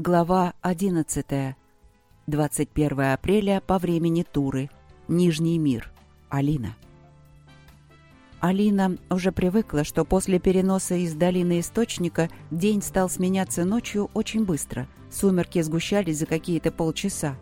Глава 11. 21 апреля по времени Туры. Нижний мир. Алина. Алина уже привыкла, что после переноса из долины Источника день стал сменяться ночью очень быстро. Сумерки сгущались за какие-то полчаса.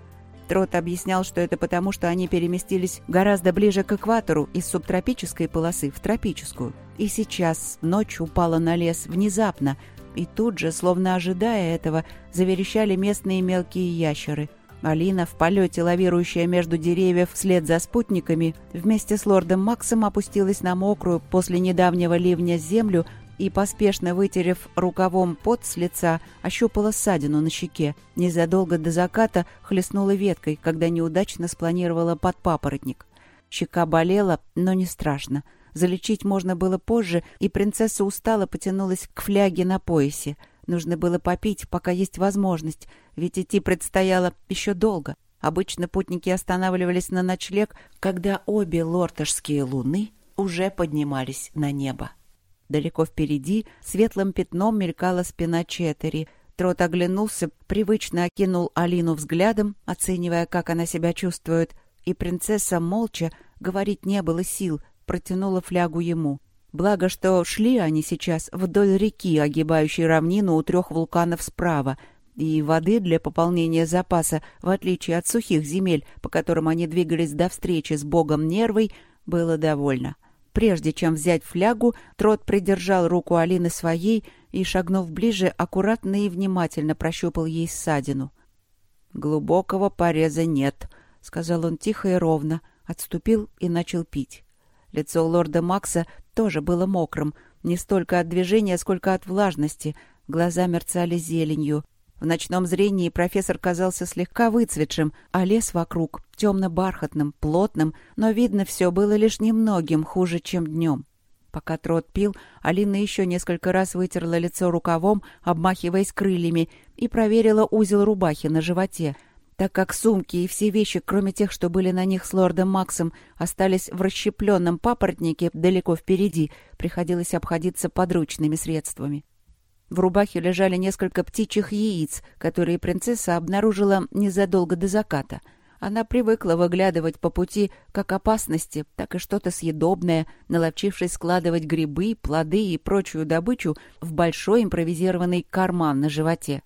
Трот объяснял, что это потому, что они переместились гораздо ближе к экватору из субтропической полосы в тропическую. И сейчас ночь упала на лес внезапно – и тут же, словно ожидая этого, заверещали местные мелкие ящеры. Алина, в полете лавирующая между деревьев вслед за спутниками, вместе с лордом Максом опустилась на мокрую после недавнего ливня землю и, поспешно вытерев рукавом пот с лица, ощупала ссадину на щеке. Незадолго до заката хлестнула веткой, когда неудачно спланировала под папоротник. Щека болела, но не страшно. Залечить можно было позже, и принцесса устало потянулась к фляге на поясе. Нужно было попить, пока есть возможность, ведь идти предстояло еще долго. Обычно путники останавливались на ночлег, когда обе лортышские луны уже поднимались на небо. Далеко впереди светлым пятном мелькала спина Четери. Трот оглянулся, привычно окинул Алину взглядом, оценивая, как она себя чувствует, и принцесса молча, говорить не было сил, протянула флягу ему. Благо, что шли они сейчас вдоль реки, огибающей равнину у трех вулканов справа, и воды для пополнения запаса, в отличие от сухих земель, по которым они двигались до встречи с богом Нервой, было довольно. Прежде чем взять флягу, Трот придержал руку Алины своей и, шагнув ближе, аккуратно и внимательно прощупал ей ссадину. «Глубокого пореза нет», — сказал он тихо и ровно, отступил и начал пить. Лицо лорда Макса тоже было мокрым, не столько от движения, сколько от влажности. Глаза мерцали зеленью. В ночном зрении профессор казался слегка выцветшим, а лес вокруг — темно-бархатным, плотным, но видно все было лишь немногим хуже, чем днем. Пока Трот пил, Алина еще несколько раз вытерла лицо рукавом, обмахиваясь крыльями, и проверила узел рубахи на животе — так как сумки и все вещи, кроме тех, что были на них с лордом Максом, остались в расщепленном папоротнике далеко впереди, приходилось обходиться подручными средствами. В рубахе лежали несколько птичьих яиц, которые принцесса обнаружила незадолго до заката. Она привыкла выглядывать по пути как опасности, так и что-то съедобное, наловчившись складывать грибы, плоды и прочую добычу в большой импровизированный карман на животе.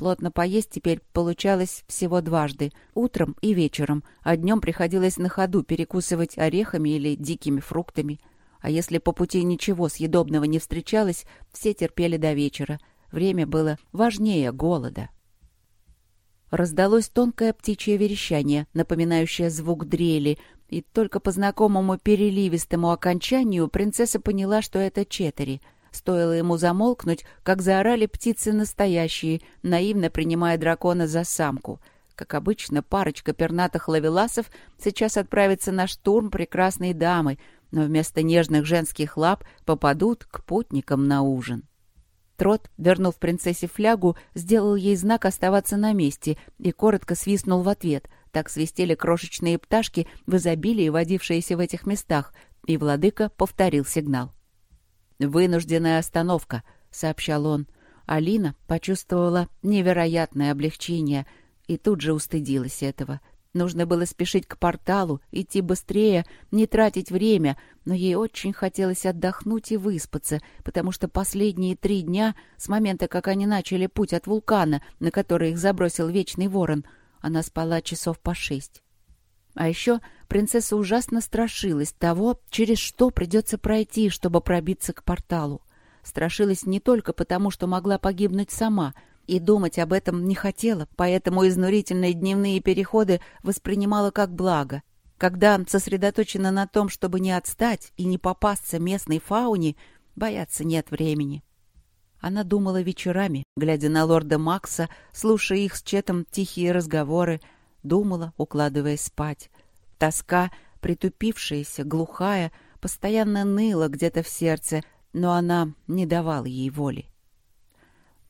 Плотно поесть теперь получалось всего дважды, утром и вечером, а днем приходилось на ходу перекусывать орехами или дикими фруктами. А если по пути ничего съедобного не встречалось, все терпели до вечера. Время было важнее голода. Раздалось тонкое птичье верещание, напоминающее звук дрели, и только по знакомому переливистому окончанию принцесса поняла, что это четыре — Стоило ему замолкнуть, как заорали птицы настоящие, наивно принимая дракона за самку. Как обычно, парочка пернатых лавеласов сейчас отправится на штурм прекрасной дамы, но вместо нежных женских лап попадут к путникам на ужин. Трот, вернув принцессе флягу, сделал ей знак оставаться на месте и коротко свистнул в ответ. Так свистели крошечные пташки в изобилии, водившиеся в этих местах, и владыка повторил сигнал. «Вынужденная остановка», — сообщал он. Алина почувствовала невероятное облегчение и тут же устыдилась этого. Нужно было спешить к порталу, идти быстрее, не тратить время, но ей очень хотелось отдохнуть и выспаться, потому что последние три дня, с момента, как они начали путь от вулкана, на который их забросил Вечный Ворон, она спала часов по шесть. А еще принцесса ужасно страшилась того, через что придется пройти, чтобы пробиться к порталу. Страшилась не только потому, что могла погибнуть сама, и думать об этом не хотела, поэтому изнурительные дневные переходы воспринимала как благо. Когда сосредоточена на том, чтобы не отстать и не попасться местной фауне, бояться нет времени. Она думала вечерами, глядя на лорда Макса, слушая их с Четом тихие разговоры, думала, укладываясь спать. Тоска, притупившаяся, глухая, постоянно ныла где-то в сердце, но она не давала ей воли.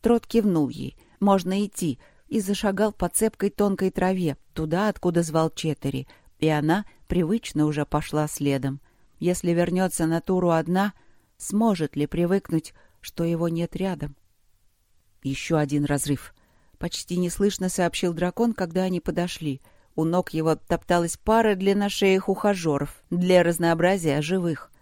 Трот кивнул ей. «Можно идти», и зашагал по цепкой тонкой траве, туда, откуда звал Четери, и она привычно уже пошла следом. Если вернется на туру одна, сможет ли привыкнуть, что его нет рядом? Еще один разрыв. Почти неслышно сообщил дракон, когда они подошли. У ног его топталась пара длинношеих ухажеров, для разнообразия живых.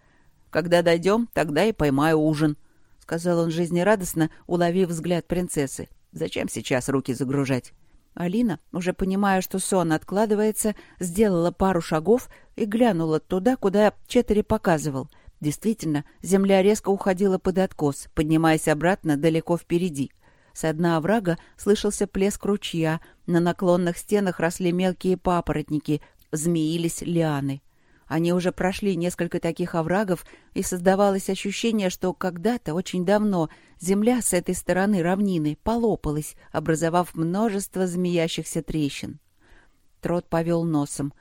«Когда дойдем, тогда и поймаю ужин», — сказал он жизнерадостно, уловив взгляд принцессы. «Зачем сейчас руки загружать?» Алина, уже понимая, что сон откладывается, сделала пару шагов и глянула туда, куда Четыре показывал. Действительно, земля резко уходила под откос, поднимаясь обратно далеко впереди. С дна оврага слышался плеск ручья, на наклонных стенах росли мелкие папоротники, змеились лианы. Они уже прошли несколько таких оврагов, и создавалось ощущение, что когда-то, очень давно, земля с этой стороны равнины полопалась, образовав множество змеящихся трещин. Трот повел носом.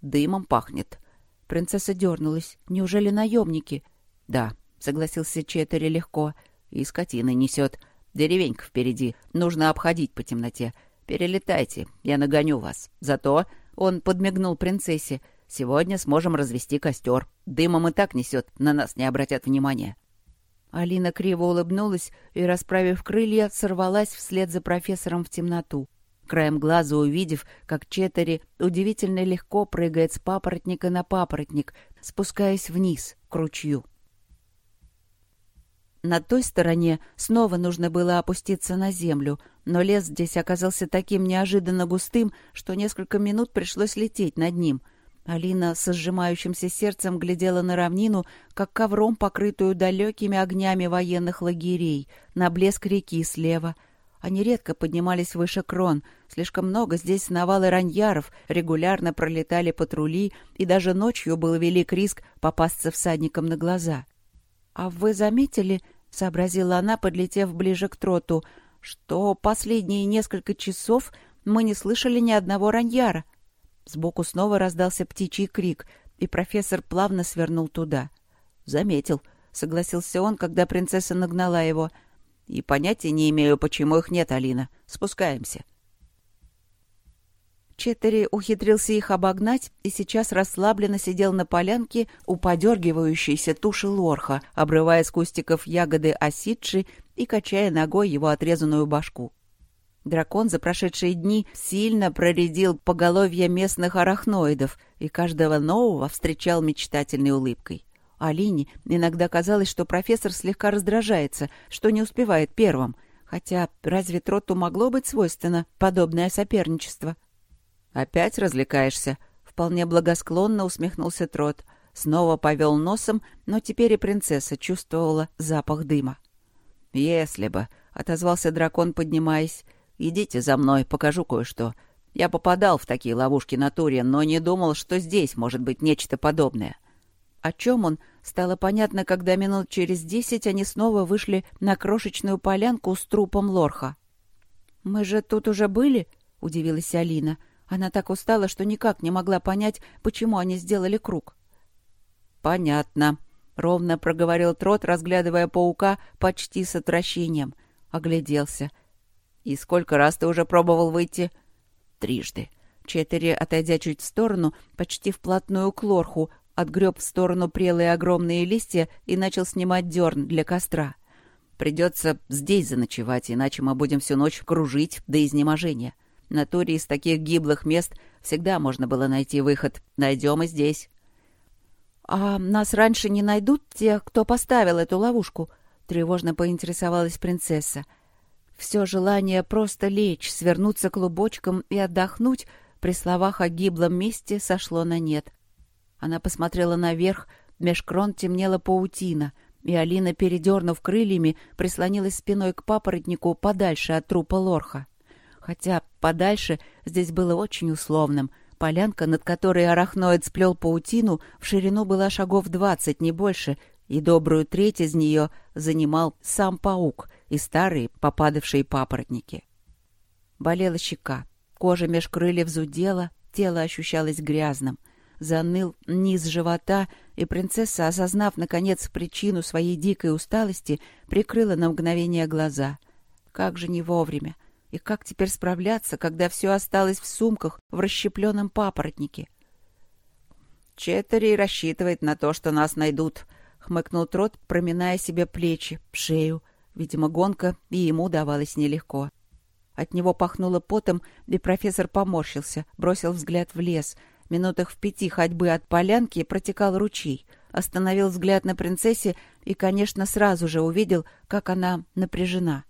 «Дымом пахнет». Принцесса дернулась. «Неужели наемники?» «Да», — согласился Четери легко. «И скотина несет. Деревенька впереди. Нужно обходить по темноте. Перелетайте, я нагоню вас. Зато...» — он подмигнул принцессе — Сегодня сможем развести костер. Дымом и так несет, на нас не обратят внимания». Алина криво улыбнулась и, расправив крылья, сорвалась вслед за профессором в темноту. Краем глаза увидев, как Четери удивительно легко прыгает с папоротника на папоротник, спускаясь вниз, к ручью. На той стороне снова нужно было опуститься на землю, но лес здесь оказался таким неожиданно густым, что несколько минут пришлось лететь над ним — Алина со сжимающимся сердцем глядела на равнину, как ковром покрытую далекими огнями военных лагерей, на блеск реки слева. Они редко поднимались выше крон. Слишком много здесь сновало раньяров, регулярно пролетали патрули, и даже ночью был велик риск попасться всадникам на глаза. «А вы заметили, — сообразила она, подлетев ближе к троту, — что последние несколько часов мы не слышали ни одного раньяра?» Сбоку снова раздался птичий крик, и профессор плавно свернул туда. «Заметил», — согласился он, когда принцесса нагнала его. «И понятия не имею, почему их нет, Алина. Спускаемся». Четтери ухитрился их обогнать и сейчас расслабленно сидел на полянке у подергивающейся туши лорха, обрывая с кустиков ягоды осидши и качая ногой его отрезанную башку. Дракон за прошедшие дни сильно проредил поголовье местных арахноидов и каждого нового встречал мечтательной улыбкой. Алине иногда казалось, что профессор слегка раздражается, что не успевает первым, хотя разве Троту могло быть свойственно подобное соперничество? «Опять развлекаешься?» — вполне благосклонно усмехнулся Трот. Снова повел носом, но теперь и принцесса чувствовала запах дыма. «Если бы», — отозвался дракон, поднимаясь, Идите за мной, покажу кое-что. Я попадал в такие ловушки на туре, но не думал, что здесь может быть нечто подобное. О чем он, стало понятно, когда минут через десять они снова вышли на крошечную полянку с трупом лорха. «Мы же тут уже были?» — удивилась Алина. Она так устала, что никак не могла понять, почему они сделали круг. «Понятно», — ровно проговорил Трот, разглядывая паука почти с отвращением. Огляделся — «И сколько раз ты уже пробовал выйти?» «Трижды». Четыре, отойдя чуть в сторону, почти вплотную к лорху, отгреб в сторону прелые огромные листья и начал снимать дерн для костра. «Придется здесь заночевать, иначе мы будем всю ночь кружить до изнеможения. На туре из таких гиблых мест всегда можно было найти выход. Найдем и здесь». «А нас раньше не найдут те, кто поставил эту ловушку?» — тревожно поинтересовалась принцесса. Все желание просто лечь, свернуться клубочком и отдохнуть при словах о гиблом месте сошло на нет. Она посмотрела наверх, меж крон темнела паутина, и Алина, передернув крыльями, прислонилась спиной к папоротнику подальше от трупа лорха. Хотя подальше здесь было очень условным. Полянка, над которой арахноид сплел паутину, в ширину была шагов двадцать, не больше, и добрую треть из нее занимал сам паук и старые попадавшие папоротники. Болела щека, кожа меж крыльев зудела, тело ощущалось грязным. Заныл низ живота, и принцесса, осознав, наконец, причину своей дикой усталости, прикрыла на мгновение глаза. Как же не вовремя! И как теперь справляться, когда все осталось в сумках в расщепленном папоротнике? Четтери рассчитывает на то, что нас найдут, хмыкнул Трот, проминая себе плечи, шею. Видимо, гонка и ему давалась нелегко. От него пахнуло потом, и профессор поморщился, бросил взгляд в лес. Минутах в пяти ходьбы от полянки протекал ручей. Остановил взгляд на принцессе и, конечно, сразу же увидел, как она напряжена.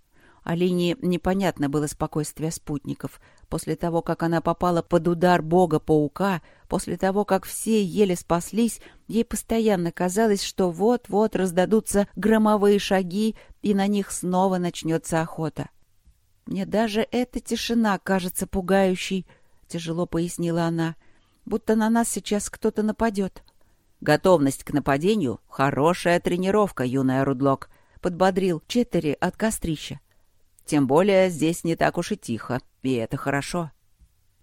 Алине непонятно было спокойствие спутников. После того, как она попала под удар бога-паука, после того, как все еле спаслись, ей постоянно казалось, что вот-вот раздадутся громовые шаги, и на них снова начнется охота. «Мне даже эта тишина кажется пугающей», — тяжело пояснила она, — «будто на нас сейчас кто-то нападет». «Готовность к нападению — хорошая тренировка, юная Рудлок», — подбодрил Четтери от кострища. Тем более здесь не так уж и тихо, и это хорошо.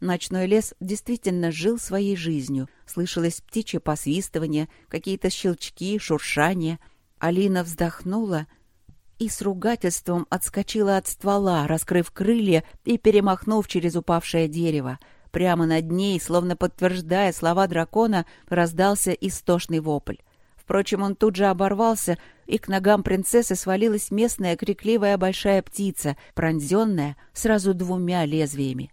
Ночной лес действительно жил своей жизнью. Слышалось птичье посвистывание, какие-то щелчки, шуршание. Алина вздохнула и с ругательством отскочила от ствола, раскрыв крылья и перемахнув через упавшее дерево. Прямо над ней, словно подтверждая слова дракона, раздался истошный вопль. Впрочем, он тут же оборвался, и к ногам принцессы свалилась местная крикливая большая птица, пронзенная сразу двумя лезвиями.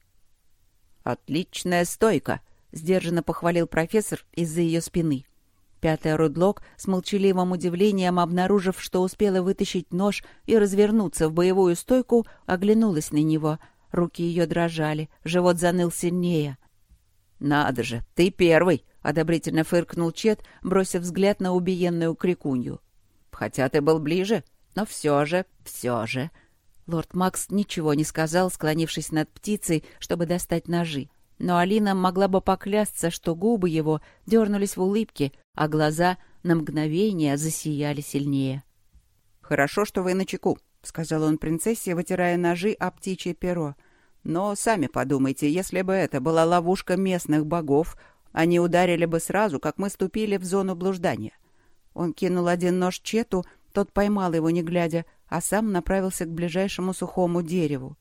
«Отличная стойка!» — сдержанно похвалил профессор из-за ее спины. Пятая Рудлок, с молчаливым удивлением обнаружив, что успела вытащить нож и развернуться в боевую стойку, оглянулась на него. Руки ее дрожали, живот заныл сильнее. «Надо же, ты первый!» — одобрительно фыркнул Чет, бросив взгляд на убиенную крикунью. «Хотя ты был ближе, но все же, все же...» Лорд Макс ничего не сказал, склонившись над птицей, чтобы достать ножи. Но Алина могла бы поклясться, что губы его дернулись в улыбке, а глаза на мгновение засияли сильнее. «Хорошо, что вы начеку», — сказал он принцессе, вытирая ножи о птичье перо. «Но сами подумайте, если бы это была ловушка местных богов, они ударили бы сразу, как мы ступили в зону блуждания. Он кинул один нож Чету, тот поймал его, не глядя, а сам направился к ближайшему сухому дереву.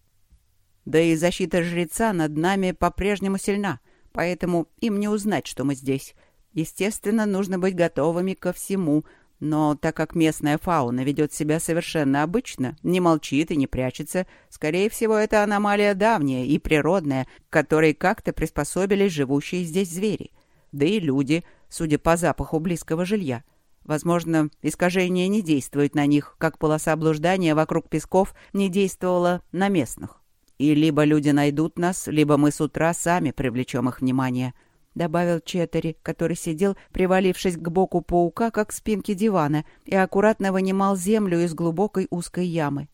Да и защита жреца над нами по-прежнему сильна, поэтому им не узнать, что мы здесь. Естественно, нужно быть готовыми ко всему, но так как местная фауна ведет себя совершенно обычно, не молчит и не прячется, скорее всего, это аномалия давняя и природная, к которой как-то приспособились живущие здесь звери. Да и люди, судя по запаху близкого жилья. Возможно, искажение не действует на них, как полоса блуждания вокруг песков не действовала на местных. И либо люди найдут нас, либо мы с утра сами привлечем их внимание —— добавил Четтери, который сидел, привалившись к боку паука, как к спинке дивана, и аккуратно вынимал землю из глубокой узкой ямы.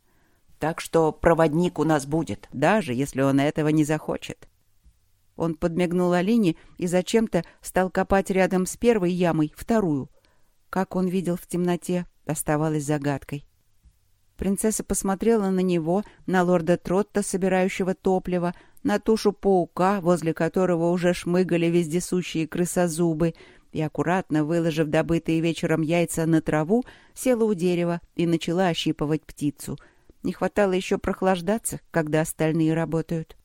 «Так что проводник у нас будет, даже если он этого не захочет». Он подмигнул Алине и зачем-то стал копать рядом с первой ямой вторую. Как он видел в темноте, оставалось загадкой. Принцесса посмотрела на него, на лорда Тротта, собирающего топливо, на тушу паука, возле которого уже шмыгали вездесущие крысозубы, и, аккуратно выложив добытые вечером яйца на траву, села у дерева и начала ощипывать птицу. Не хватало еще прохлаждаться, когда остальные работают.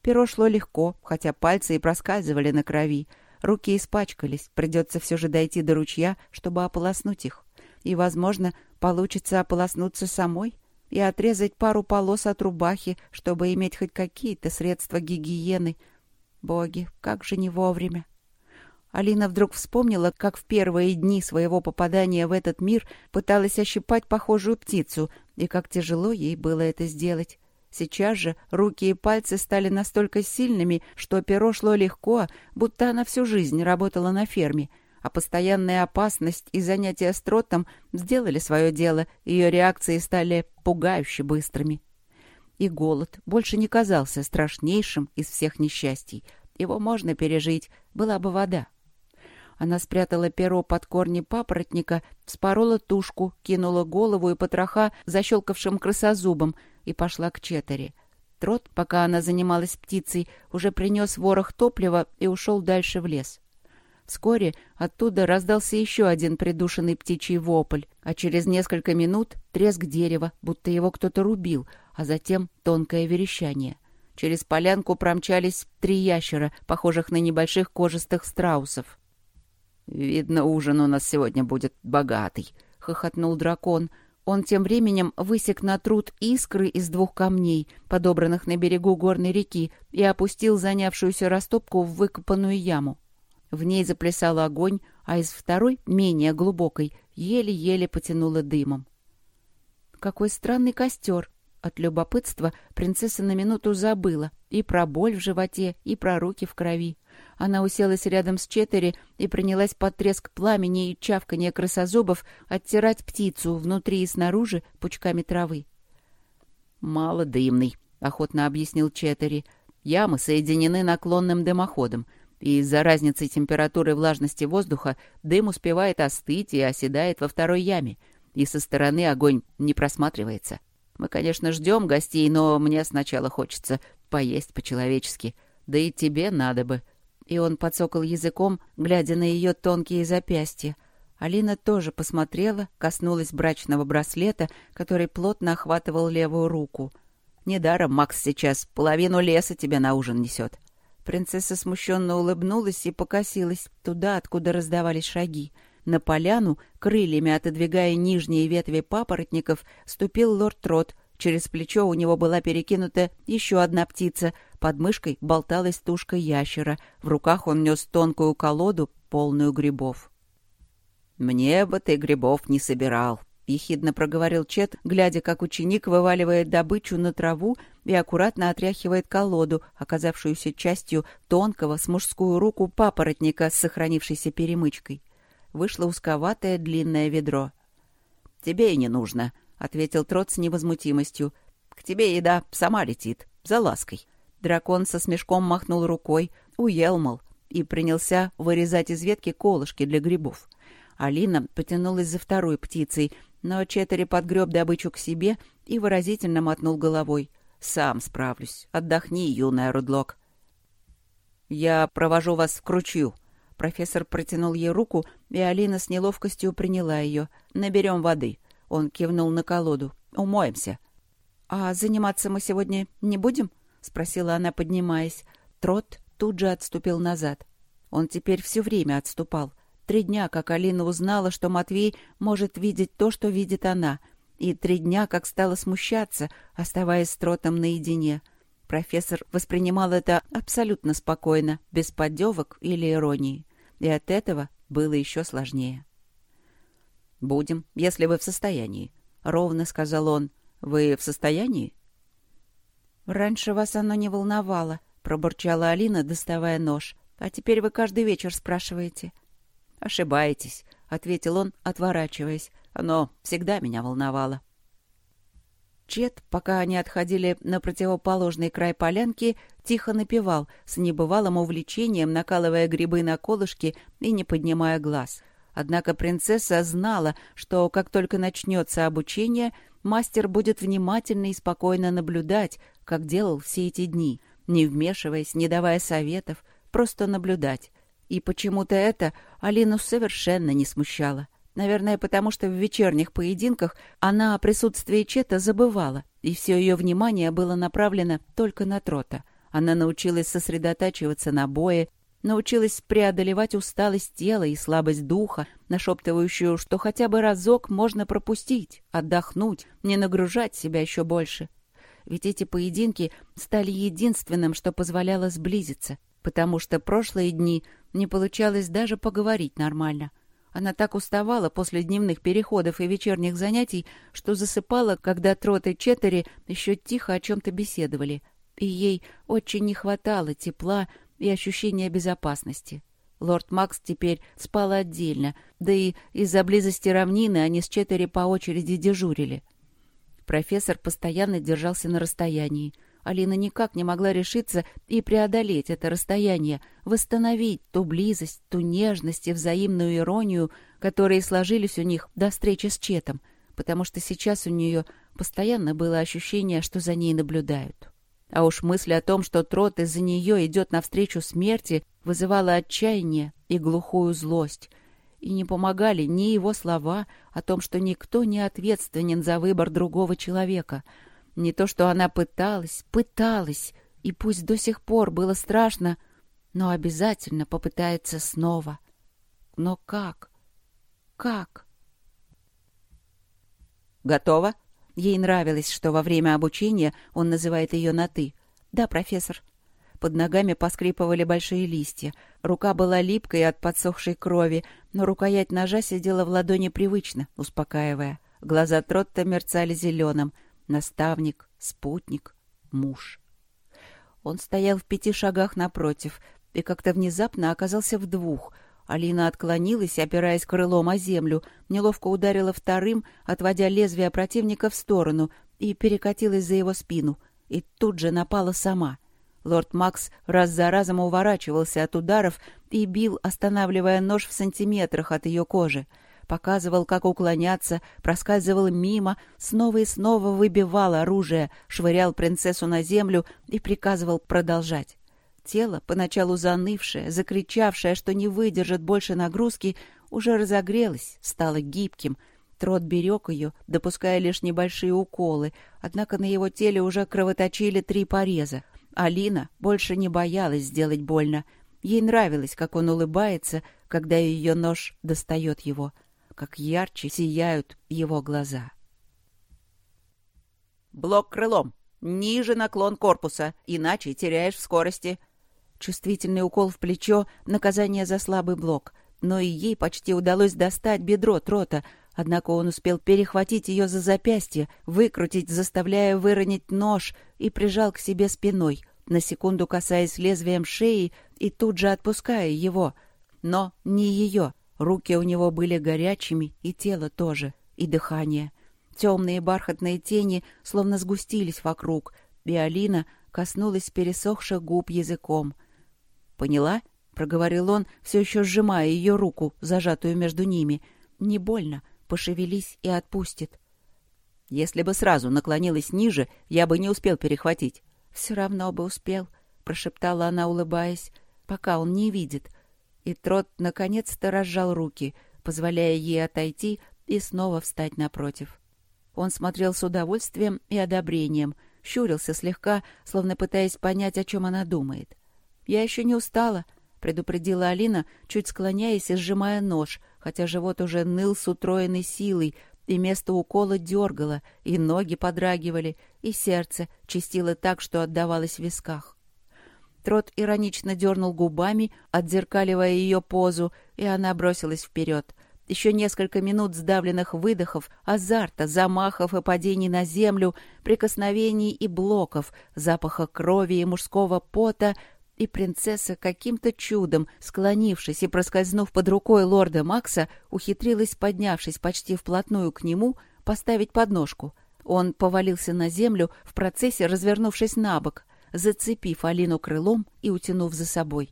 Перо шло легко, хотя пальцы и проскальзывали на крови. Руки испачкались, придется все же дойти до ручья, чтобы ополоснуть их. И, возможно, получится ополоснуться самой — и отрезать пару полос от рубахи, чтобы иметь хоть какие-то средства гигиены. Боги, как же не вовремя. Алина вдруг вспомнила, как в первые дни своего попадания в этот мир пыталась ощипать похожую птицу, и как тяжело ей было это сделать. Сейчас же руки и пальцы стали настолько сильными, что перо шло легко, будто она всю жизнь работала на ферме — а постоянная опасность и занятия с тротом сделали свое дело, ее реакции стали пугающе быстрыми. И голод больше не казался страшнейшим из всех несчастий. Его можно пережить, была бы вода. Она спрятала перо под корни папоротника, вспорола тушку, кинула голову и потроха защелкавшим крысозубом и пошла к четыре. Трот, пока она занималась птицей, уже принес ворох топлива и ушел дальше в лес. Вскоре оттуда раздался еще один придушенный птичий вопль, а через несколько минут треск дерева, будто его кто-то рубил, а затем тонкое верещание. Через полянку промчались три ящера, похожих на небольших кожистых страусов. «Видно, ужин у нас сегодня будет богатый», — хохотнул дракон. Он тем временем высек на труд искры из двух камней, подобранных на берегу горной реки, и опустил занявшуюся растопку в выкопанную яму. В ней заплясал огонь, а из второй, менее глубокой, еле-еле потянуло дымом. Какой странный костер! От любопытства принцесса на минуту забыла и про боль в животе, и про руки в крови. Она уселась рядом с Четери и принялась под треск пламени и чавканье крысозубов оттирать птицу внутри и снаружи пучками травы. «Мало дымный», — охотно объяснил Четери. «Ямы соединены наклонным дымоходом, и из-за разницы температуры и влажности воздуха дым успевает остыть и оседает во второй яме, и со стороны огонь не просматривается. Мы, конечно, ждем гостей, но мне сначала хочется поесть по-человечески. Да и тебе надо бы». И он подсокал языком, глядя на ее тонкие запястья. Алина тоже посмотрела, коснулась брачного браслета, который плотно охватывал левую руку. «Недаром Макс сейчас половину леса тебе на ужин несет». Принцесса смущенно улыбнулась и покосилась туда, откуда раздавались шаги. На поляну, крыльями отодвигая нижние ветви папоротников, ступил лорд Трот. Через плечо у него была перекинута еще одна птица. Под мышкой болталась тушка ящера. В руках он нес тонкую колоду, полную грибов. «Мне бы ты грибов не собирал», — ехидно проговорил Чет, глядя, как ученик вываливает добычу на траву и аккуратно отряхивает колоду, оказавшуюся частью тонкого с мужскую руку папоротника с сохранившейся перемычкой. Вышло узковатое длинное ведро. «Тебе и не нужно», — ответил Трот с невозмутимостью. «К тебе еда сама летит, за лаской». Дракон со смешком махнул рукой, уел, мол, и принялся вырезать из ветки колышки для грибов. Алина потянулась за второй птицей, но Четери подгреб добычу к себе и выразительно мотнул головой. «Сам справлюсь. Отдохни, юная Рудлок». «Я провожу вас к ручью». Профессор протянул ей руку, и Алина с неловкостью приняла ее. «Наберем воды». Он кивнул на колоду. «Умоемся». «А заниматься мы сегодня не будем?» — спросила она, поднимаясь. Трот тут же отступил назад. Он теперь все время отступал. Три дня, как Алина узнала, что Матвей может видеть то, что видит она. И три дня, как стала смущаться, оставаясь с Тротом наедине. Профессор воспринимал это абсолютно спокойно, без поддевок или иронии. И от этого было еще сложнее. «Будем, если вы в состоянии», — ровно сказал он. «Вы в состоянии?» «Раньше вас оно не волновало», — пробурчала Алина, доставая нож. «А теперь вы каждый вечер спрашиваете». «Ошибаетесь», — ответил он, отворачиваясь. «Оно всегда меня волновало». Чет, пока они отходили на противоположный край полянки, тихо напевал, с небывалым увлечением накалывая грибы на колышки и не поднимая глаз. Однако принцесса знала, что как только начнется обучение, мастер будет внимательно и спокойно наблюдать, как делал все эти дни, не вмешиваясь, не давая советов, просто наблюдать. И почему-то это Алину совершенно не смущало. Наверное, потому что в вечерних поединках она о присутствии Чета забывала, и все ее внимание было направлено только на Трота. Она научилась сосредотачиваться на бое, научилась преодолевать усталость тела и слабость духа, нашептывающую, что хотя бы разок можно пропустить, отдохнуть, не нагружать себя еще больше. Ведь эти поединки стали единственным, что позволяло сблизиться, потому что прошлые дни не получалось даже поговорить нормально. Она так уставала после дневных переходов и вечерних занятий, что засыпала, когда Трот и Четтери еще тихо о чем-то беседовали. И ей очень не хватало тепла и ощущения безопасности. Лорд Макс теперь спал отдельно, да и из-за близости равнины они с Четтери по очереди дежурили. Профессор постоянно держался на расстоянии — Алина никак не могла решиться и преодолеть это расстояние, восстановить ту близость, ту нежность и взаимную иронию, которые сложились у них до встречи с Четом, потому что сейчас у нее постоянно было ощущение, что за ней наблюдают. А уж мысль о том, что Трот из-за нее идет навстречу смерти, вызывала отчаяние и глухую злость. И не помогали ни его слова о том, что никто не ответственен за выбор другого человека — не то, что она пыталась, пыталась, и пусть до сих пор было страшно, но обязательно попытается снова. Но как? Как? Готово?» Ей нравилось, что во время обучения он называет ее на «ты». «Да, профессор». Под ногами поскрипывали большие листья. Рука была липкой от подсохшей крови, но рукоять ножа сидела в ладони привычно, успокаивая. Глаза Тротта мерцали зеленым. Наставник, спутник, муж. Он стоял в пяти шагах напротив и как-то внезапно оказался в двух. Алина отклонилась, опираясь крылом о землю, неловко ударила вторым, отводя лезвие противника в сторону, и перекатилась за его спину. И тут же напала сама — Лорд Макс раз за разом уворачивался от ударов и бил, останавливая нож в сантиметрах от ее кожи. Показывал, как уклоняться, проскальзывал мимо, снова и снова выбивал оружие, швырял принцессу на землю и приказывал продолжать. Тело, поначалу занывшее, закричавшее, что не выдержит больше нагрузки, уже разогрелось, стало гибким. Трот берег ее, допуская лишь небольшие уколы, однако на его теле уже кровоточили три пореза. Алина больше не боялась сделать больно. Ей нравилось, как он улыбается, когда ее нож достает его, как ярче сияют его глаза. «Блок крылом. Ниже наклон корпуса, иначе теряешь в скорости». Чувствительный укол в плечо — наказание за слабый блок. Но и ей почти удалось достать бедро Трота, однако он успел перехватить ее за запястье, выкрутить, заставляя выронить нож, и прижал к себе спиной, на секунду касаясь лезвием шеи и тут же отпуская его. Но не ее. Руки у него были горячими, и тело тоже, и дыхание. Темные бархатные тени словно сгустились вокруг, и Алина коснулась пересохших губ языком. «Поняла?» — проговорил он, все еще сжимая ее руку, зажатую между ними. «Не больно. Пошевелись и отпустит». «Если бы сразу наклонилась ниже, я бы не успел перехватить. «Все равно бы успел», — прошептала она, улыбаясь, — «пока он не видит». И Трот наконец-то разжал руки, позволяя ей отойти и снова встать напротив. Он смотрел с удовольствием и одобрением, щурился слегка, словно пытаясь понять, о чем она думает. «Я еще не устала», — предупредила Алина, чуть склоняясь и сжимая нож, хотя живот уже ныл с утроенной силой, и место укола дергало, и ноги подрагивали, и сердце чистило так, что отдавалось в висках. Трот иронично дернул губами, отзеркаливая ее позу, и она бросилась вперед. Еще несколько минут сдавленных выдохов, азарта, замахов и падений на землю, прикосновений и блоков, запаха крови и мужского пота — и принцесса каким-то чудом, склонившись и проскользнув под рукой лорда Макса, ухитрилась, поднявшись почти вплотную к нему, поставить подножку. Он повалился на землю, в процессе развернувшись на бок, зацепив Алину крылом и утянув за собой.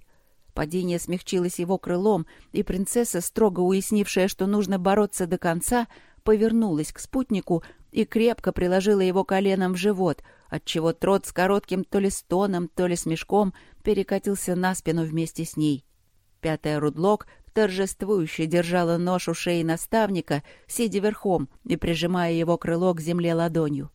Падение смягчилось его крылом, и принцесса, строго уяснившая, что нужно бороться до конца, повернулась к спутнику и крепко приложила его коленом в живот, отчего трот с коротким то ли стоном, то ли смешком перекатился на спину вместе с ней. Пятая Рудлок торжествующе держала нож у шеи наставника, сидя верхом и прижимая его крыло к земле ладонью.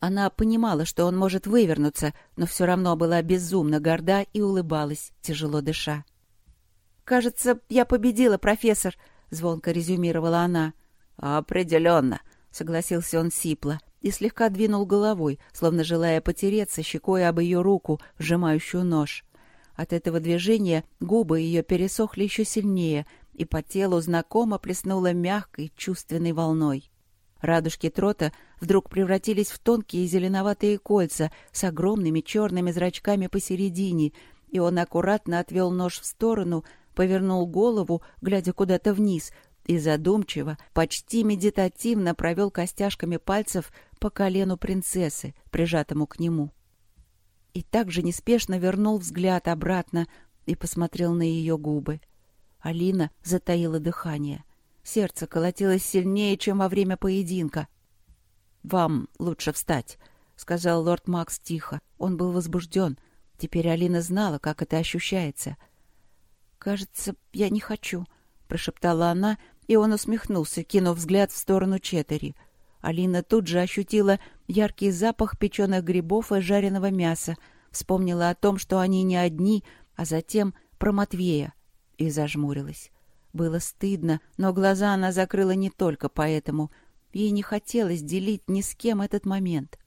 Она понимала, что он может вывернуться, но все равно была безумно горда и улыбалась, тяжело дыша. «Кажется, я победила, профессор», — звонко резюмировала она. «Определенно», — согласился он сипло и слегка двинул головой, словно желая потереться щекой об ее руку, сжимающую нож. От этого движения губы ее пересохли еще сильнее, и по телу знакомо плеснуло мягкой, чувственной волной. Радужки трота вдруг превратились в тонкие зеленоватые кольца с огромными черными зрачками посередине, и он аккуратно отвел нож в сторону, повернул голову, глядя куда-то вниз, и задумчиво, почти медитативно провел костяшками пальцев по колену принцессы, прижатому к нему и также неспешно вернул взгляд обратно и посмотрел на ее губы. Алина затаила дыхание. Сердце колотилось сильнее, чем во время поединка. «Вам лучше встать», — сказал лорд Макс тихо. Он был возбужден. Теперь Алина знала, как это ощущается. «Кажется, я не хочу», — прошептала она, и он усмехнулся, кинув взгляд в сторону Четери — Алина тут же ощутила яркий запах печеных грибов и жареного мяса, вспомнила о том, что они не одни, а затем про Матвея, и зажмурилась. Было стыдно, но глаза она закрыла не только поэтому. Ей не хотелось делить ни с кем этот момент.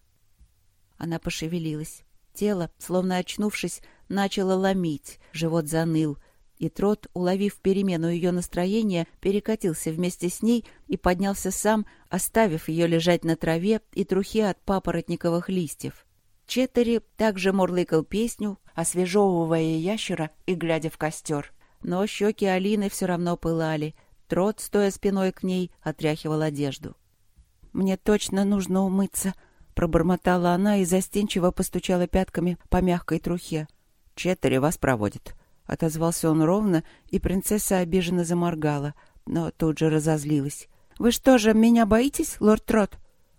Она пошевелилась. Тело, словно очнувшись, начало ломить, живот заныл, и Трот, уловив перемену ее настроения, перекатился вместе с ней и поднялся сам, оставив ее лежать на траве и трухе от папоротниковых листьев. Четтери также мурлыкал песню, освежевывая ящера и глядя в костер. Но щеки Алины все равно пылали. Трот, стоя спиной к ней, отряхивал одежду. «Мне точно нужно умыться», — пробормотала она и застенчиво постучала пятками по мягкой трухе. «Четтери вас проводит», — отозвался он ровно, и принцесса обиженно заморгала, но тут же разозлилась. «Вы что же, меня боитесь, лорд Трот?»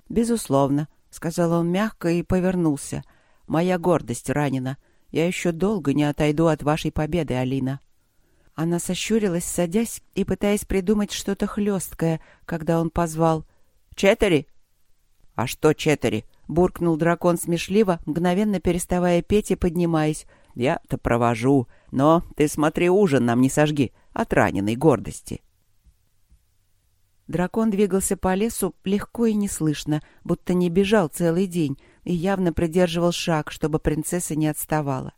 «Безусловно», — сказал он мягко и повернулся. «Моя гордость ранена. Я еще долго не отойду от вашей победы, Алина». Она сощурилась, садясь и пытаясь придумать что-то хлесткое, когда он позвал. «Четыре?» «А что четыре?» — буркнул дракон смешливо, мгновенно переставая петь и поднимаясь. «Я-то провожу, но ты смотри, ужин нам не сожги от раненой гордости». Дракон двигался по лесу легко и неслышно, будто не бежал целый день, и явно придерживал шаг, чтобы принцесса не отставала.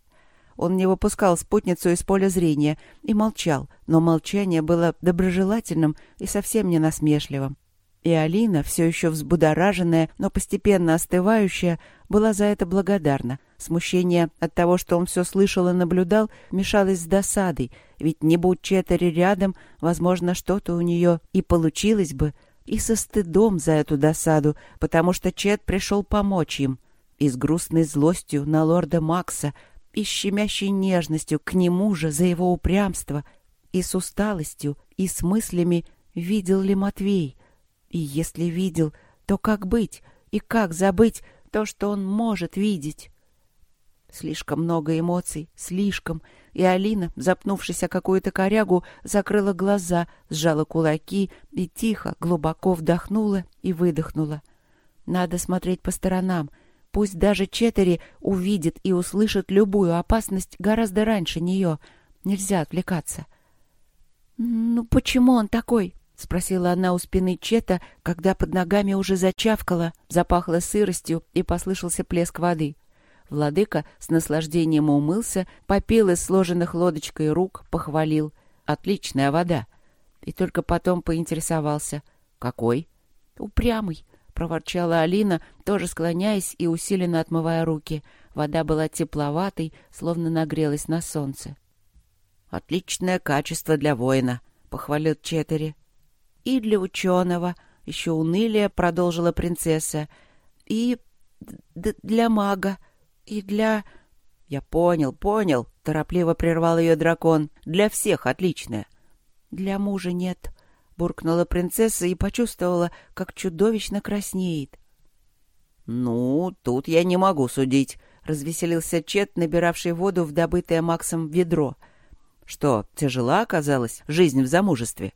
Он не выпускал спутницу из поля зрения и молчал, но молчание было доброжелательным и совсем не насмешливым. И Алина, все еще взбудораженная, но постепенно остывающая, была за это благодарна. Смущение от того, что он все слышал и наблюдал, мешалось с досадой, ведь не будь Четери рядом, возможно, что-то у нее и получилось бы, и со стыдом за эту досаду, потому что Чет пришел помочь им, и с грустной злостью на лорда Макса, и с щемящей нежностью к нему же за его упрямство, и с усталостью, и с мыслями, видел ли Матвей. И если видел, то как быть, и как забыть то, что он может видеть? Слишком много эмоций, слишком. И Алина, запнувшись о какую-то корягу, закрыла глаза, сжала кулаки и тихо, глубоко вдохнула и выдохнула. Надо смотреть по сторонам. Пусть даже Четери увидит и услышит любую опасность гораздо раньше нее. Нельзя отвлекаться. «Ну почему он такой?» — спросила она у спины Чета, когда под ногами уже зачавкало, запахло сыростью и послышался плеск воды. — Владыка с наслаждением умылся, попил из сложенных лодочкой рук, похвалил. «Отличная вода!» И только потом поинтересовался. «Какой?» «Упрямый», — проворчала Алина, тоже склоняясь и усиленно отмывая руки. Вода была тепловатой, словно нагрелась на солнце. «Отличное качество для воина», — похвалил Четери. «И для ученого», — еще унылие продолжила принцесса. «И для мага», и для... Я понял, понял, торопливо прервал ее дракон. Для всех отличное. Для мужа нет, буркнула принцесса и почувствовала, как чудовищно краснеет. Ну, тут я не могу судить, развеселился Чет, набиравший воду в добытое Максом ведро. Что, тяжела оказалась жизнь в замужестве?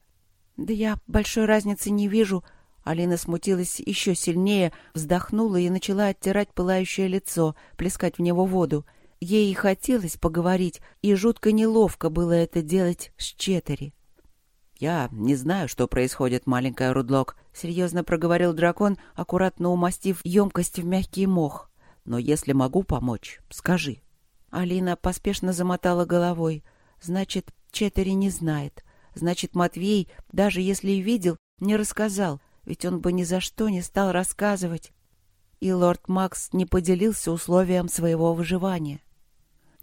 Да я большой разницы не вижу, Алина смутилась еще сильнее, вздохнула и начала оттирать пылающее лицо, плескать в него воду. Ей и хотелось поговорить, и жутко неловко было это делать с Четери. «Я не знаю, что происходит, маленькая Рудлок», — серьезно проговорил дракон, аккуратно умастив емкость в мягкий мох. «Но если могу помочь, скажи». Алина поспешно замотала головой. «Значит, Четери не знает. Значит, Матвей, даже если и видел, не рассказал ведь он бы ни за что не стал рассказывать. И лорд Макс не поделился условием своего выживания.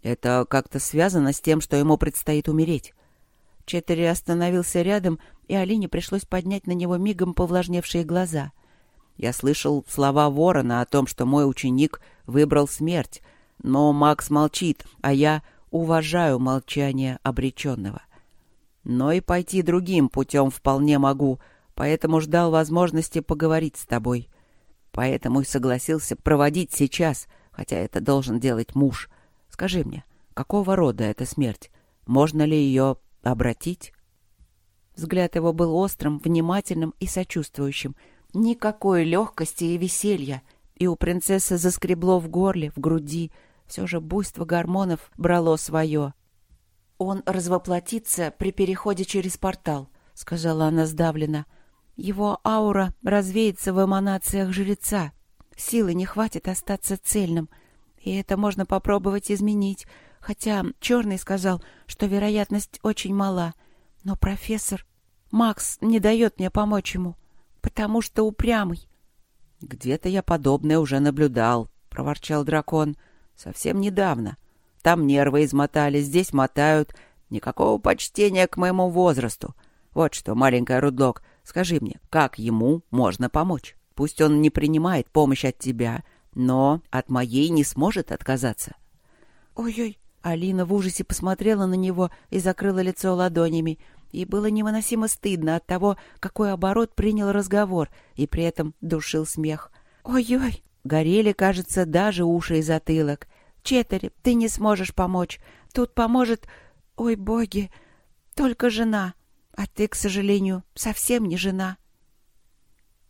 Это как-то связано с тем, что ему предстоит умереть. Четтери остановился рядом, и Алине пришлось поднять на него мигом повлажневшие глаза. Я слышал слова ворона о том, что мой ученик выбрал смерть, но Макс молчит, а я уважаю молчание обреченного. Но и пойти другим путем вполне могу — поэтому ждал возможности поговорить с тобой. Поэтому и согласился проводить сейчас, хотя это должен делать муж. Скажи мне, какого рода эта смерть? Можно ли ее обратить?» Взгляд его был острым, внимательным и сочувствующим. Никакой легкости и веселья. И у принцессы заскребло в горле, в груди. Все же буйство гормонов брало свое. «Он развоплотится при переходе через портал», — сказала она сдавленно. — Его аура развеется в эманациях жреца. Силы не хватит остаться цельным. И это можно попробовать изменить. Хотя Черный сказал, что вероятность очень мала. Но профессор... Макс не дает мне помочь ему, потому что упрямый. — Где-то я подобное уже наблюдал, — проворчал дракон. — Совсем недавно. Там нервы измотали, здесь мотают. Никакого почтения к моему возрасту. Вот что, маленькая Рудлок, скажи мне, как ему можно помочь? Пусть он не принимает помощь от тебя, но от моей не сможет отказаться. Ой-ой, Алина в ужасе посмотрела на него и закрыла лицо ладонями. И было невыносимо стыдно от того, какой оборот принял разговор, и при этом душил смех. «Ой-ой!» Горели, кажется, даже уши и затылок. «Четыре, ты не сможешь помочь. Тут поможет... Ой, боги! Только жена. А ты, к сожалению, совсем не жена».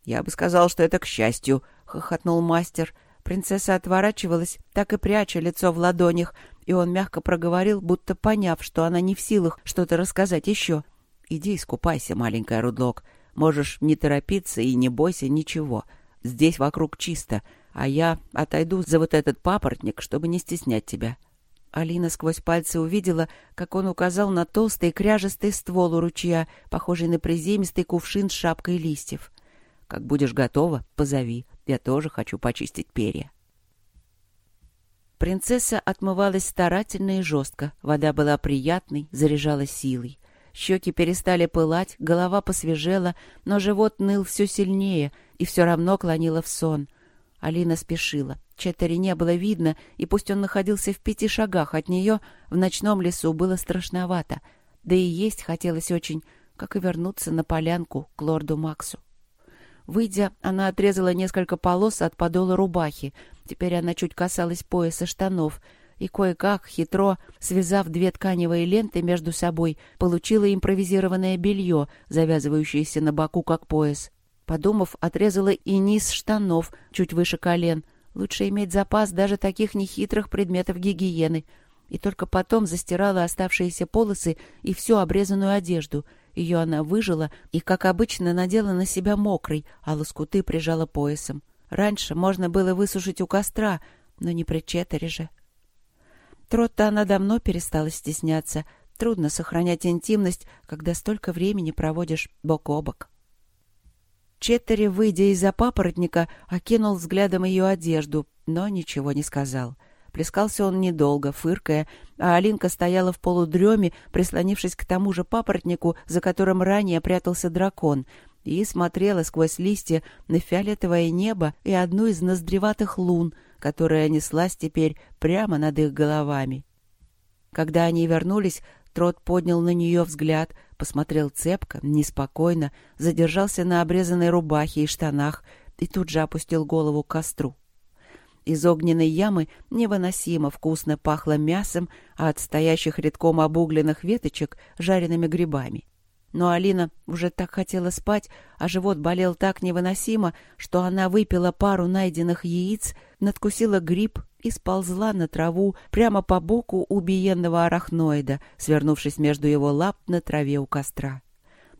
«Я бы сказал, что это к счастью», — хохотнул мастер. Принцесса отворачивалась, так и пряча лицо в ладонях, и он мягко проговорил, будто поняв, что она не в силах что-то рассказать еще. «Иди искупайся, маленькая Рудлок. Можешь не торопиться и не бойся ничего. Здесь вокруг чисто, а я отойду за вот этот папоротник, чтобы не стеснять тебя». Алина сквозь пальцы увидела, как он указал на толстый кряжестый ствол у ручья, похожий на приземистый кувшин с шапкой листьев. «Как будешь готова, позови. Я тоже хочу почистить перья». Принцесса отмывалась старательно и жестко. Вода была приятной, заряжала силой. Щеки перестали пылать, голова посвежела, но живот ныл все сильнее и все равно клонила в сон. Алина спешила. Четтери не было видно, и пусть он находился в пяти шагах от нее, в ночном лесу было страшновато. Да и есть хотелось очень, как и вернуться на полянку к лорду Максу. Выйдя, она отрезала несколько полос от подола рубахи. Теперь она чуть касалась пояса штанов и кое-как, хитро, связав две тканевые ленты между собой, получила импровизированное белье, завязывающееся на боку как пояс. Подумав, отрезала и низ штанов чуть выше колен. Лучше иметь запас даже таких нехитрых предметов гигиены. И только потом застирала оставшиеся полосы и всю обрезанную одежду — ее она выжила и, как обычно, надела на себя мокрый, а лоскуты прижала поясом. Раньше можно было высушить у костра, но не при четыре же. Тротта она давно перестала стесняться. Трудно сохранять интимность, когда столько времени проводишь бок о бок. Четтери, выйдя из-за папоротника, окинул взглядом ее одежду, но ничего не сказал — Плескался он недолго, фыркая, а Алинка стояла в полудреме, прислонившись к тому же папоротнику, за которым ранее прятался дракон, и смотрела сквозь листья на фиолетовое небо и одну из ноздреватых лун, которая неслась теперь прямо над их головами. Когда они вернулись, Трот поднял на нее взгляд, посмотрел цепко, неспокойно, задержался на обрезанной рубахе и штанах и тут же опустил голову к костру. Из огненной ямы невыносимо вкусно пахло мясом, а от стоящих редком обугленных веточек — жареными грибами. Но Алина уже так хотела спать, а живот болел так невыносимо, что она выпила пару найденных яиц, надкусила гриб и сползла на траву прямо по боку убиенного арахноида, свернувшись между его лап на траве у костра.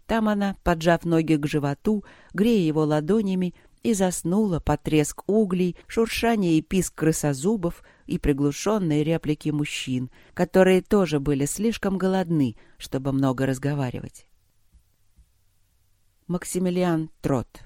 Там она, поджав ноги к животу, грея его ладонями, и заснула под треск углей, шуршание и писк крысозубов и приглушенные реплики мужчин, которые тоже были слишком голодны, чтобы много разговаривать. Максимилиан Трот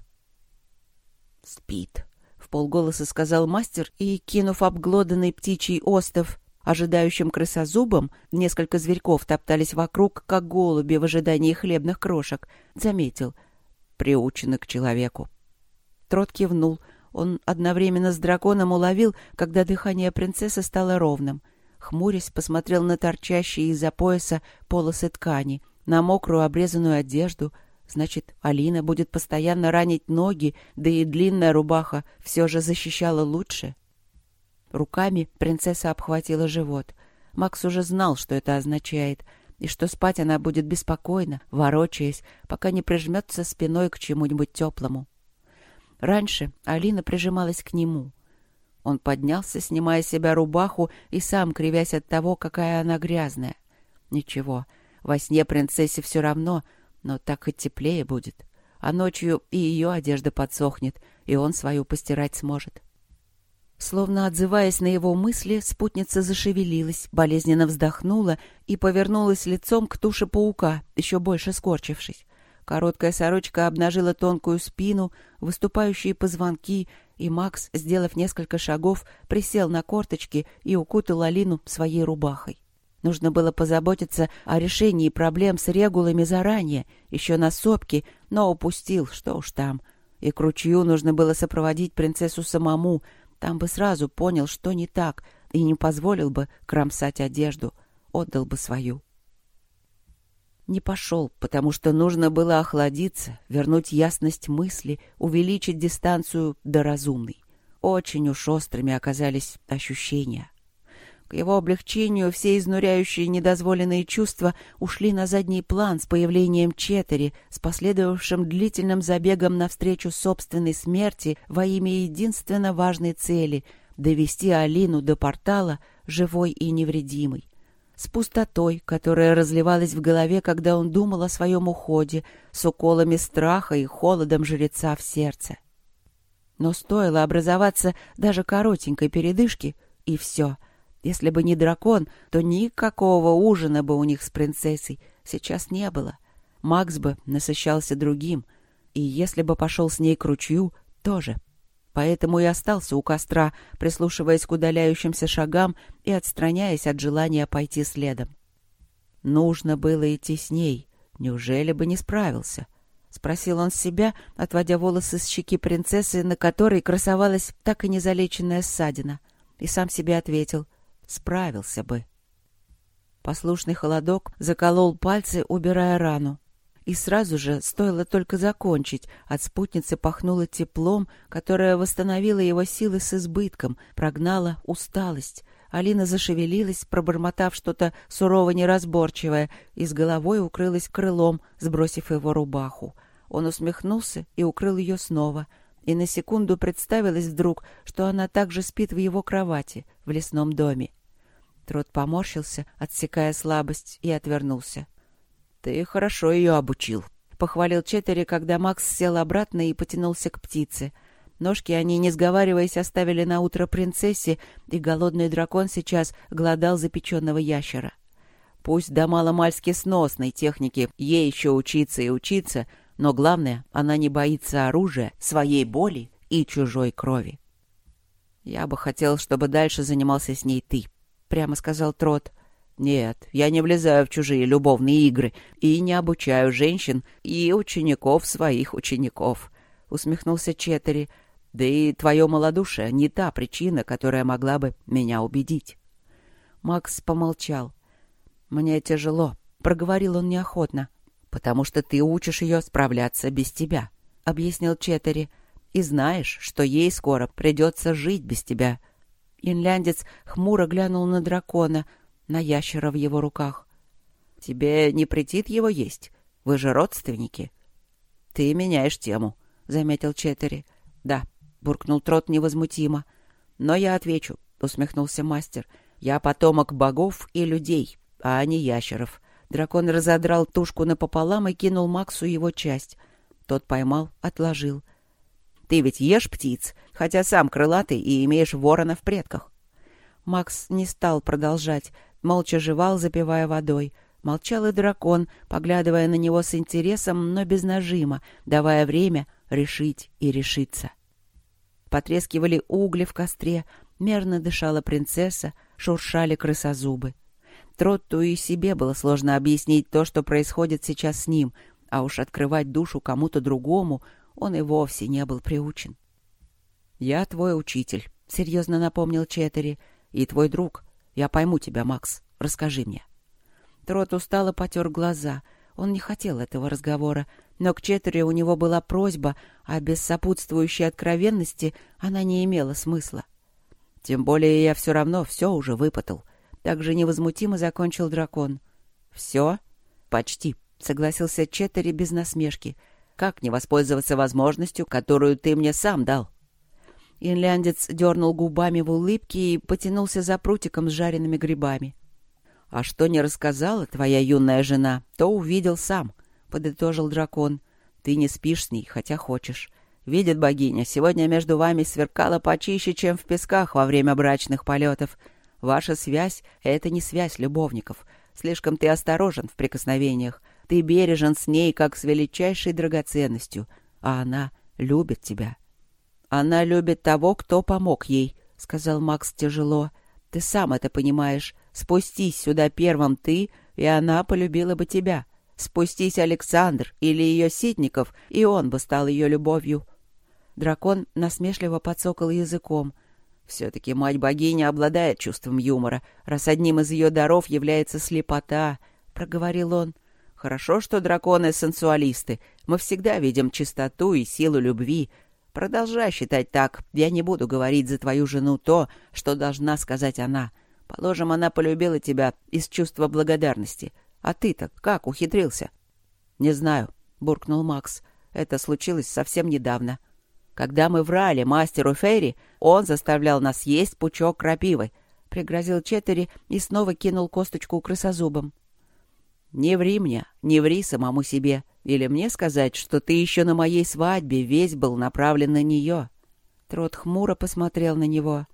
«Спит», — в полголоса сказал мастер и, кинув обглоданный птичий остов, ожидающим крысозубом, несколько зверьков топтались вокруг, как голуби в ожидании хлебных крошек, заметил — приучены к человеку. Трот кивнул. Он одновременно с драконом уловил, когда дыхание принцессы стало ровным. Хмурясь, посмотрел на торчащие из-за пояса полосы ткани, на мокрую обрезанную одежду. Значит, Алина будет постоянно ранить ноги, да и длинная рубаха все же защищала лучше. Руками принцесса обхватила живот. Макс уже знал, что это означает, и что спать она будет беспокойно, ворочаясь, пока не прижмется спиной к чему-нибудь теплому. Раньше Алина прижималась к нему. Он поднялся, снимая с себя рубаху и сам кривясь от того, какая она грязная. Ничего, во сне принцессе все равно, но так хоть теплее будет. а ночью и ее одежда подсохнет, и он свою постирать сможет. Словно отзываясь на его мысли, спутница зашевелилась, болезненно вздохнула и повернулась лицом к туше паука, еще больше скорчившись. Короткая сорочка обнажила тонкую спину, выступающие позвонки, и Макс, сделав несколько шагов, присел на корточки и укутал Алину своей рубахой. Нужно было позаботиться о решении проблем с регулами заранее, еще на сопке, но упустил, что уж там. И к ручью нужно было сопроводить принцессу самому, там бы сразу понял, что не так, и не позволил бы кромсать одежду, отдал бы свою. Не пошел, потому что нужно было охладиться, вернуть ясность мысли, увеличить дистанцию до разумной. Очень уж острыми оказались ощущения. К его облегчению все изнуряющие недозволенные чувства ушли на задний план с появлением Четери, с последовавшим длительным забегом навстречу собственной смерти во имя единственно важной цели — довести Алину до портала живой и невредимой. С пустотой, которая разливалась в голове, когда он думал о своем уходе, с уколами страха и холодом жреца в сердце. Но стоило образоваться даже коротенькой передышки, и все — если бы не дракон, то никакого ужина бы у них с принцессой сейчас не было. Макс бы насыщался другим, и если бы пошел с ней к ручью, тоже. Поэтому и остался у костра, прислушиваясь к удаляющимся шагам и отстраняясь от желания пойти следом. Нужно было идти с ней. Неужели бы не справился? — спросил он себя, отводя волосы с щеки принцессы, на которой красовалась так и незалеченная ссадина. И сам себе ответил справился бы. Послушный холодок заколол пальцы, убирая рану. И сразу же, стоило только закончить, от спутницы пахнуло теплом, которое восстановило его силы с избытком, прогнало усталость. Алина зашевелилась, пробормотав что-то сурово неразборчивое, и с головой укрылась крылом, сбросив его рубаху. Он усмехнулся и укрыл ее снова — и на секунду представилось вдруг, что она также спит в его кровати в лесном доме. Трот поморщился, отсекая слабость, и отвернулся. — Ты хорошо ее обучил, — похвалил Четери, когда Макс сел обратно и потянулся к птице. Ножки они, не сговариваясь, оставили на утро принцессе, и голодный дракон сейчас гладал запеченного ящера. Пусть до маломальски сносной техники ей еще учиться и учиться — но главное, она не боится оружия, своей боли и чужой крови. «Я бы хотел, чтобы дальше занимался с ней ты», — прямо сказал Трот. «Нет, я не влезаю в чужие любовные игры и не обучаю женщин и учеников своих учеников», — усмехнулся Четери. «Да и твое малодушие не та причина, которая могла бы меня убедить». Макс помолчал. «Мне тяжело», — проговорил он неохотно потому что ты учишь ее справляться без тебя», — объяснил Четери. «И знаешь, что ей скоро придется жить без тебя». Инляндец хмуро глянул на дракона, на ящера в его руках. «Тебе не претит его есть? Вы же родственники». «Ты меняешь тему», — заметил Четери. «Да», — буркнул Трот невозмутимо. «Но я отвечу», — усмехнулся мастер. «Я потомок богов и людей, а не ящеров. Дракон разодрал тушку напополам и кинул Максу его часть. Тот поймал, отложил. «Ты ведь ешь птиц, хотя сам крылатый и имеешь ворона в предках». Макс не стал продолжать, молча жевал, запивая водой. Молчал и дракон, поглядывая на него с интересом, но без нажима, давая время решить и решиться. Потрескивали угли в костре, мерно дышала принцесса, шуршали крысозубы. Тротту и себе было сложно объяснить то, что происходит сейчас с ним, а уж открывать душу кому-то другому он и вовсе не был приучен. «Я твой учитель», — серьезно напомнил Четери, — «и твой друг. Я пойму тебя, Макс. Расскажи мне». Трот устало потер глаза. Он не хотел этого разговора, но к Четери у него была просьба, а без сопутствующей откровенности она не имела смысла. «Тем более я все равно все уже выпытал», также невозмутимо закончил дракон. «Все?» «Почти», — согласился Четтери без насмешки. «Как не воспользоваться возможностью, которую ты мне сам дал?» Инляндец дернул губами в улыбке и потянулся за прутиком с жареными грибами. «А что не рассказала твоя юная жена, то увидел сам», — подытожил дракон. Ты не спишь с ней, хотя хочешь. Видит богиня, сегодня между вами сверкало почище, чем в песках во время брачных полетов. Ваша связь — это не связь любовников. Слишком ты осторожен в прикосновениях. Ты бережен с ней, как с величайшей драгоценностью. А она любит тебя. Она любит того, кто помог ей, — сказал Макс тяжело. Ты сам это понимаешь. Спустись сюда первым ты, и она полюбила бы тебя. Спустись Александр или ее Ситников, и он бы стал ее любовью. Дракон насмешливо подсокал языком. Все-таки мать-богиня обладает чувством юмора, раз одним из ее даров является слепота, — проговорил он. Хорошо, что драконы — сенсуалисты. Мы всегда видим чистоту и силу любви. Продолжай считать так. Я не буду говорить за твою жену то, что должна сказать она. Положим, она полюбила тебя из чувства благодарности. А ты-то как ухитрился? — Не знаю, — буркнул Макс. Это случилось совсем недавно. — когда мы врали мастеру Ферри, он заставлял нас есть пучок крапивы. Пригрозил Четтери и снова кинул косточку крысозубом. «Не ври мне, не ври самому себе. Или мне сказать, что ты еще на моей свадьбе весь был направлен на нее?» Трот хмуро посмотрел на него.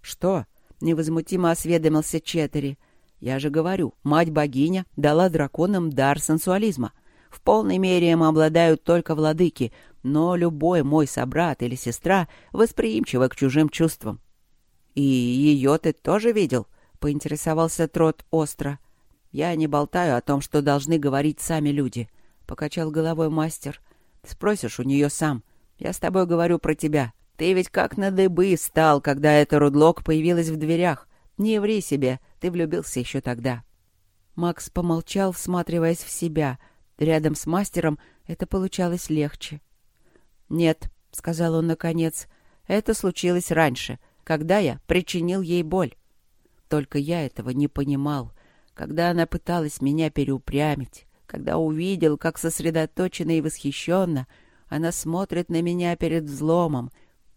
«Что?» — невозмутимо осведомился Четтери. «Я же говорю, мать-богиня дала драконам дар сенсуализма. В полной мере им обладают только владыки, но любой мой собрат или сестра восприимчива к чужим чувствам. — И ее ты тоже видел? — поинтересовался Трот остро. — Я не болтаю о том, что должны говорить сами люди, — покачал головой мастер. — Спросишь у нее сам. Я с тобой говорю про тебя. Ты ведь как на дыбы стал, когда эта Рудлок появилась в дверях. Не ври себе, ты влюбился еще тогда. Макс помолчал, всматриваясь в себя. Рядом с мастером это получалось легче. «Нет», — сказал он наконец, — «это случилось раньше, когда я причинил ей боль. Только я этого не понимал, когда она пыталась меня переупрямить, когда увидел, как сосредоточенно и восхищенно она смотрит на меня перед взломом,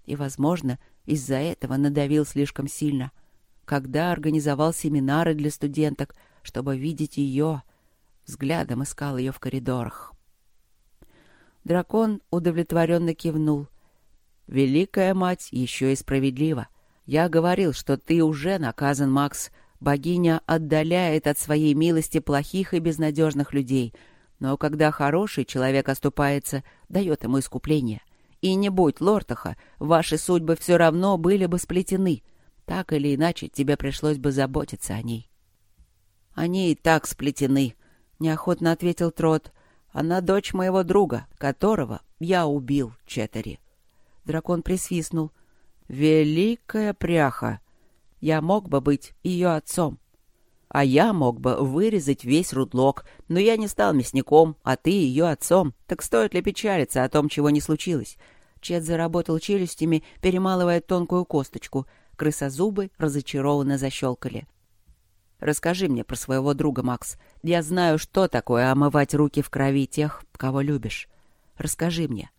и, возможно, из-за этого надавил слишком сильно, когда организовал семинары для студенток, чтобы видеть ее, взглядом искал ее в коридорах. Дракон удовлетворенно кивнул. «Великая мать еще и справедлива. Я говорил, что ты уже наказан, Макс. Богиня отдаляет от своей милости плохих и безнадежных людей. Но когда хороший человек оступается, дает ему искупление. И не будь Лортаха, ваши судьбы все равно были бы сплетены. Так или иначе, тебе пришлось бы заботиться о ней». «Они и так сплетены», — неохотно ответил Трот. Она дочь моего друга, которого я убил, Четери. Дракон присвистнул. Великая пряха! Я мог бы быть ее отцом. А я мог бы вырезать весь рудлок, но я не стал мясником, а ты ее отцом. Так стоит ли печалиться о том, чего не случилось? Чет заработал челюстями, перемалывая тонкую косточку. Крысозубы разочарованно защелкали. Расскажи мне про своего друга, Макс. Я знаю, что такое омывать руки в крови тех, кого любишь. Расскажи мне.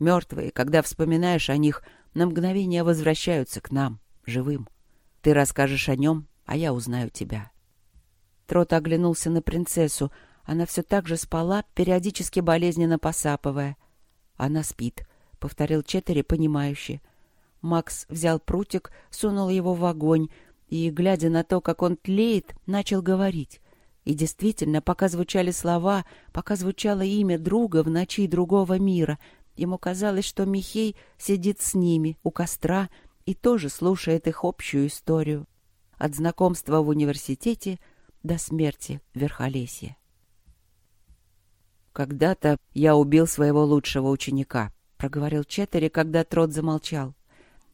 Мертвые, когда вспоминаешь о них, на мгновение возвращаются к нам, живым. Ты расскажешь о нем, а я узнаю тебя. Трот оглянулся на принцессу. Она все так же спала, периодически болезненно посапывая. Она спит, — повторил Четтери, понимающе. Макс взял прутик, сунул его в огонь, и, глядя на то, как он тлеет, начал говорить. И действительно, пока звучали слова, пока звучало имя друга в ночи другого мира, ему казалось, что Михей сидит с ними у костра и тоже слушает их общую историю. От знакомства в университете до смерти в Верхолесье. «Когда-то я убил своего лучшего ученика», — проговорил Четтери, когда Трот замолчал.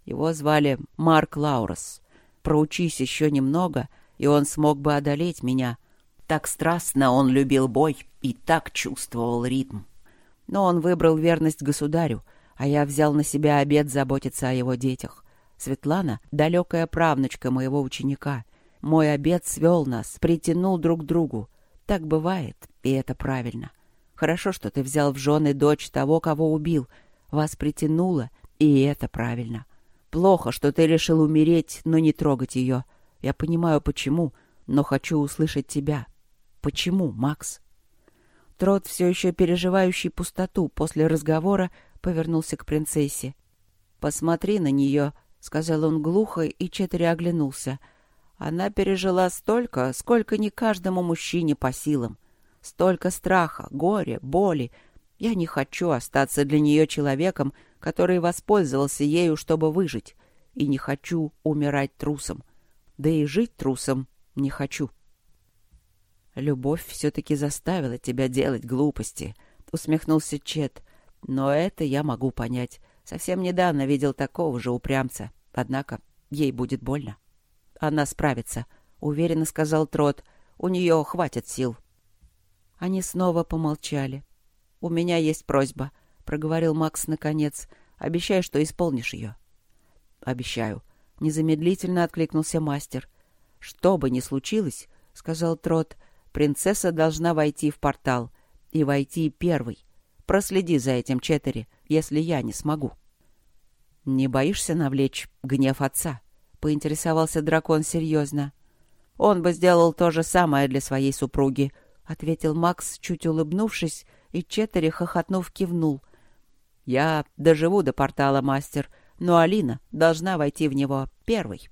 Его звали Марк Лаурес. Проучись еще немного, и он смог бы одолеть меня. Так страстно он любил бой и так чувствовал ритм. Но он выбрал верность государю, а я взял на себя обет заботиться о его детях. Светлана — далекая правнучка моего ученика. Мой обет свел нас, притянул друг к другу. Так бывает, и это правильно. Хорошо, что ты взял в жены дочь того, кого убил. Вас притянуло, и это правильно. Плохо, что ты решил умереть, но не трогать ее. Я понимаю, почему, но хочу услышать тебя. Почему, Макс? Трот, все еще переживающий пустоту после разговора, повернулся к принцессе. «Посмотри на нее», — сказал он глухо, и Четыре оглянулся. «Она пережила столько, сколько не каждому мужчине по силам. Столько страха, горя, боли. Я не хочу остаться для нее человеком, который воспользовался ею, чтобы выжить, и не хочу умирать трусом. Да и жить трусом не хочу». «Любовь все-таки заставила тебя делать глупости», — усмехнулся Чет. «Но это я могу понять. Совсем недавно видел такого же упрямца. Однако ей будет больно». «Она справится», — уверенно сказал Трот. «У нее хватит сил». Они снова помолчали. «У меня есть просьба», — проговорил Макс наконец. «Обещай, что исполнишь ее». «Обещаю», — незамедлительно откликнулся мастер. «Что бы ни случилось», — сказал Трот, — Принцесса должна войти в портал. И войти первой. Проследи за этим, Четери, если я не смогу. «Не боишься навлечь гнев отца?» — поинтересовался дракон серьезно. «Он бы сделал то же самое для своей супруги», — ответил Макс, чуть улыбнувшись, и Четери, хохотнув, кивнул. «Я доживу до портала, мастер, но Алина должна войти в него первой».